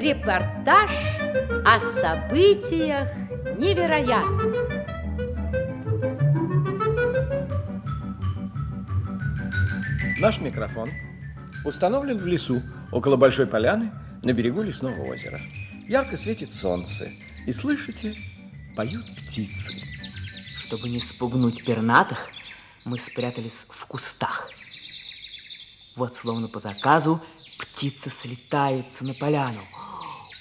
Репортаж о событиях невероятных. Наш микрофон установлен в лесу около большой поляны на берегу лесного озера. Ярко светит солнце, и слышите, поют птицы. Чтобы не спугнуть пернатых, мы спрятались в кустах. Вот, словно по заказу, птицы слетаются на поляну.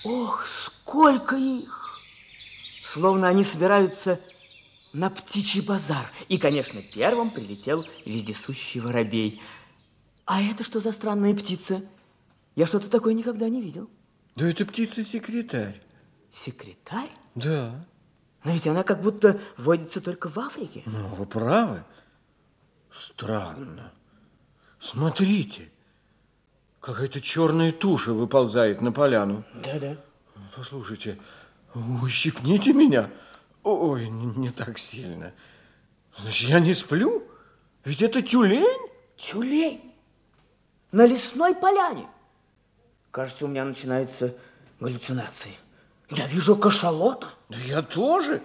Ох, сколько их! Словно они собираются на птичий базар. И, конечно, первым прилетел вездесущий воробей. А это что за странная птица? Я что-то такое никогда не видел. Да это птица-секретарь. Секретарь? Да. Но ведь она как будто водится только в Африке. Ну, вы правы. Странно. Смотрите, какая-то черная туша выползает на поляну. Да-да. Послушайте, ущипните меня. Ой, не, так сильно. Значит, я не сплю? Ведь это тюлень. Тюлень? На лесной поляне? Кажется, у меня начинаются галлюцинации. Я вижу кашалота. Да я тоже.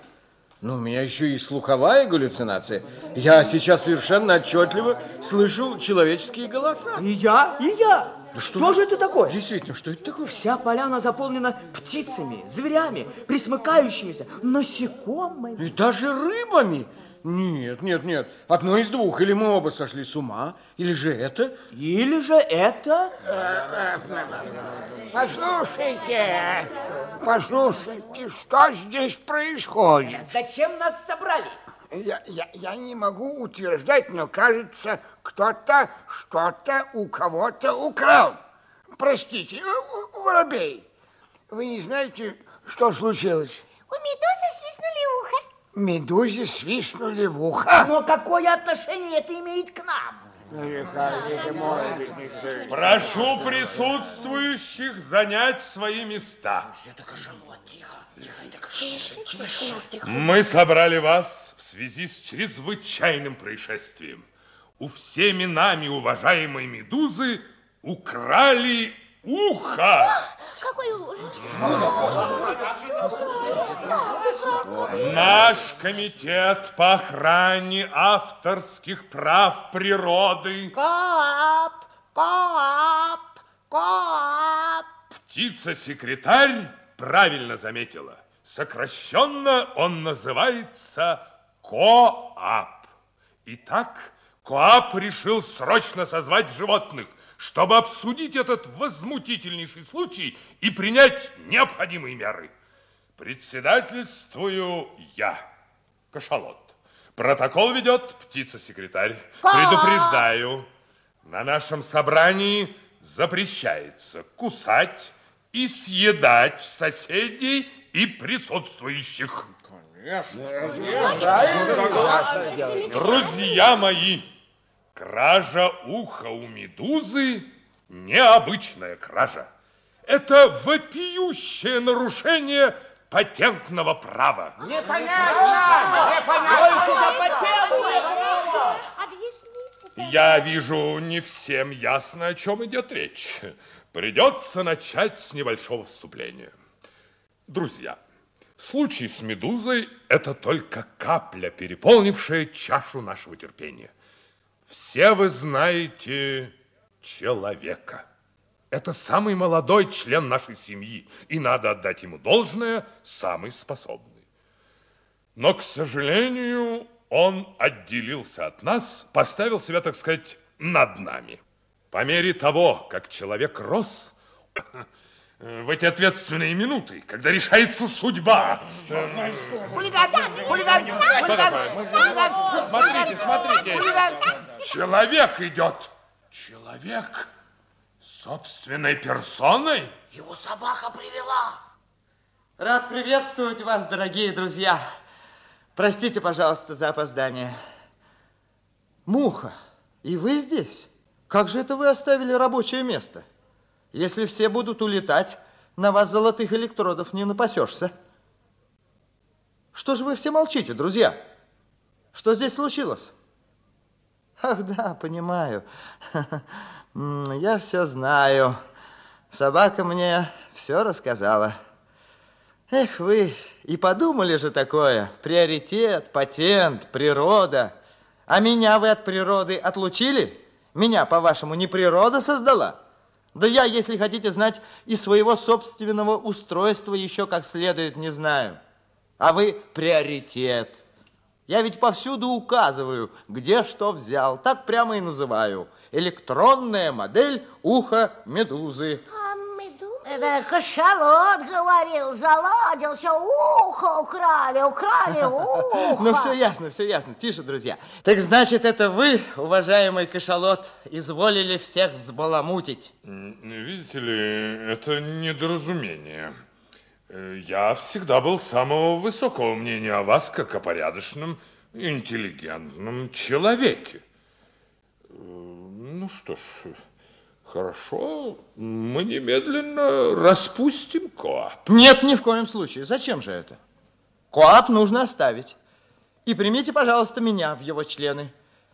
Но у меня еще и слуховая галлюцинация. Я сейчас совершенно отчетливо слышу человеческие голоса. И я, и я. Что, Что же это такое? Действительно, что это такое? Вся поляна заполнена птицами, зверями, присмыкающимися, насекомыми. И даже рыбами. Нет, нет, нет. Одно из двух. Или мы оба сошли с ума, или же это... Или же это... Послушайте, послушайте, что здесь происходит? Зачем нас собрали? Я, я, я не могу утверждать, но кажется, кто-то что-то у кого-то украл. Простите, э, воробей, вы не знаете, что случилось? У медузы свистнули ухо. Медузе свистнули в ухо. Но какое отношение это имеет к нам? Прошу присутствующих занять свои места. Мы собрали вас в связи с чрезвычайным происшествием. У всеми нами уважаемой медузы украли ухо. Какой ужас. Наш комитет по охране авторских прав природы Кап, кап, кап. Птица-секретарь правильно заметила. Сокращенно он называется КОАП. Итак, КОАП решил срочно созвать животных, чтобы обсудить этот возмутительнейший случай и принять необходимые меры. Председательствую я, кашалот. Протокол ведет птица-секретарь. Предупреждаю, на нашем собрании запрещается кусать и съедать соседей и присутствующих. Друзья мои, кража уха у медузы – необычная кража. Это вопиющее нарушение патентного права. Объясните. Я вижу, не всем ясно, о чем идет речь. Придется начать с небольшого вступления. Друзья, случай с медузой – это только капля, переполнившая чашу нашего терпения. Все вы знаете человека. Это самый молодой член нашей семьи, и надо отдать ему должное, самый способный. Но, к сожалению, он отделился от нас, поставил себя, так сказать, над нами. По мере того, как человек рос, в эти ответственные минуты, когда решается судьба. Хулиган, хулиган, хулиган, хулиган. Смотрите, смотрите. Человек идет. Человек собственной персоной? Его собака привела. Рад приветствовать вас, дорогие друзья. Простите, пожалуйста, за опоздание. Муха, и вы здесь? Как же это вы оставили рабочее место? Если все будут улетать, на вас золотых электродов не напасешься. Что же вы все молчите, друзья? Что здесь случилось? Ах, да, понимаю. Я все знаю. Собака мне все рассказала. Эх вы, и подумали же такое. Приоритет, патент, природа. А меня вы от природы отлучили? Меня, по-вашему, не природа создала? Да я, если хотите знать, и своего собственного устройства еще как следует не знаю. А вы приоритет. Я ведь повсюду указываю, где что взял. Так прямо и называю. Электронная модель уха медузы. А медуза? Это кашалот говорил, заладился, ухо украли, украли ухо. Ну, все ясно, все ясно. Тише, друзья. Так значит, это вы, уважаемый кашалот, изволили всех взбаламутить. Видите ли, это недоразумение. Э, Я всегда был самого высокого мнения о вас, как о порядочном, интеллигентном человеке. Э, Ну что ж, хорошо, мы немедленно распустим КОАП. Нет, ни в коем случае. Зачем же это? КОАП нужно оставить. И примите, пожалуйста, меня в его члены.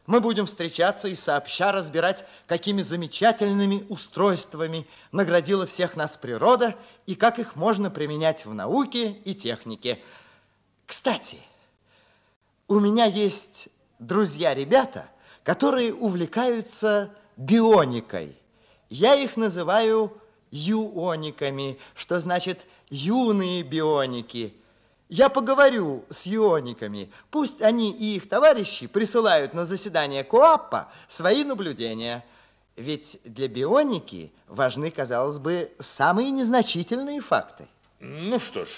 Мы будем встречаться и сообща разбирать, какими замечательными устройствами наградила всех нас природа и как их можно применять в науке и технике. Кстати, у меня есть друзья-ребята, которые увлекаются бионикой. Я их называю юониками, что значит юные бионики. Я поговорю с юониками. Пусть они и их товарищи присылают на заседание КОАПа свои наблюдения. Ведь для бионики важны, казалось бы, самые незначительные факты. Ну что ж,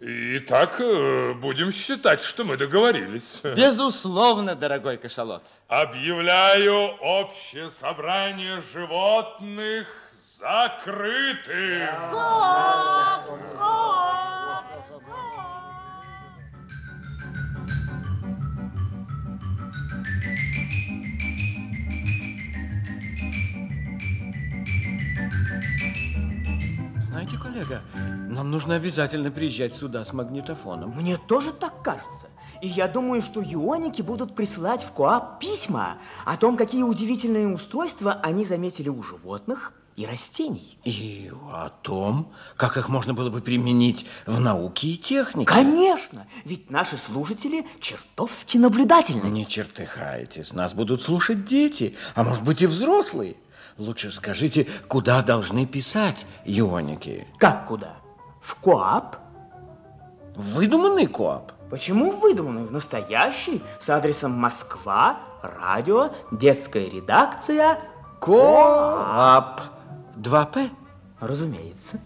итак, э, будем считать, что мы договорились. Безусловно, дорогой кашалот. Объявляю общее собрание животных закрытым. Знаете, коллега, нам нужно обязательно приезжать сюда с магнитофоном. Мне тоже так кажется. И я думаю, что ионики будут присылать в КОАП письма о том, какие удивительные устройства они заметили у животных и растений. И о том, как их можно было бы применить в науке и технике. Конечно, ведь наши слушатели чертовски наблюдательны. Не чертыхайтесь, нас будут слушать дети, а может быть и взрослые. Лучше скажите, куда должны писать ионики? Как куда? В КОАП? Выдуманный коап. Почему выдуманный? В настоящий, с адресом Москва, радио, детская редакция, Коап. 2П. разумеется.